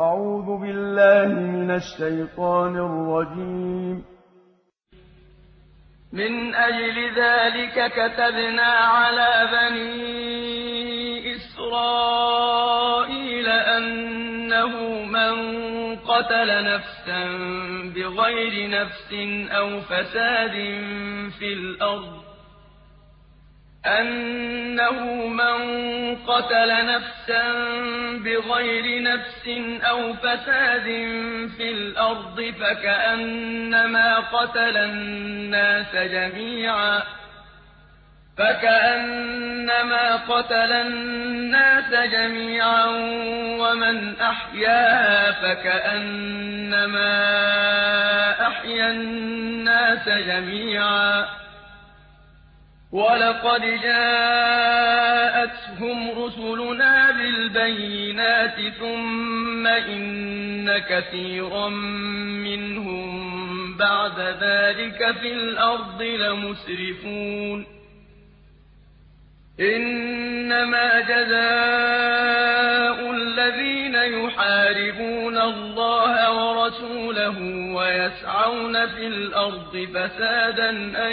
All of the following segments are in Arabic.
أعوذ بالله من الشيطان الرجيم. من أجل ذلك كتبنا على بني إسرائيل أنه من قتل نفسا بغير نفس أو فساد في الأرض أنه من قتل نفسا بغير نفس أو فساد في الأرض فكأنما قتل الناس جميعا فكأنما قتل الناس جميعا ومن أحياها فكأنما أحيا الناس جميعا وَلَقَدْ جَاءَتْهُمْ رُسُلُنَا بِالْبَيِّنَاتِ ثُمَّ إِنَّ كَثِيرًا مِّنْهُم بَعْدَ ذَٰلِكَ فِي الْأَرْضِ لَمُسْرِفُونَ. إِنَّمَا جَزَاءُ الَّذِينَ يُحَارِبُونَ اللَّهَ وَرَسُولَهُ وَيَسْعَوْنَ فِي الْأَرْضِ فَسَادًا أَن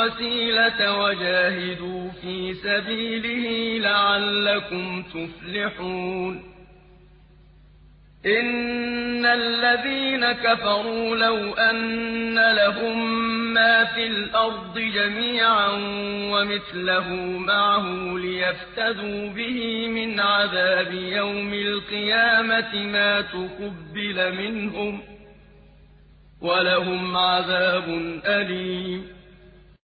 الْوَسِيلَةَ وَجَاهِدُوا فِي سَبِيلِهِ لَعَلَّكُمْ تُفْلِحُونَ. إِنَّ الَّذِينَ كَفَرُوا لَوْ أَنَّ لَهُم مَّا فِي الْأَرْضِ جَمِيعًا وَمِثْلَهُ مَعَهُ لِيَفْتَدُوا بِهِ مِنْ عَذَابِ يَوْمِ الْقِيَامَةِ مَا تُقُبِّلَ مِنْهُمْ ۖ وَلَهُمْ عَذَابٌ أَلِيمٌ.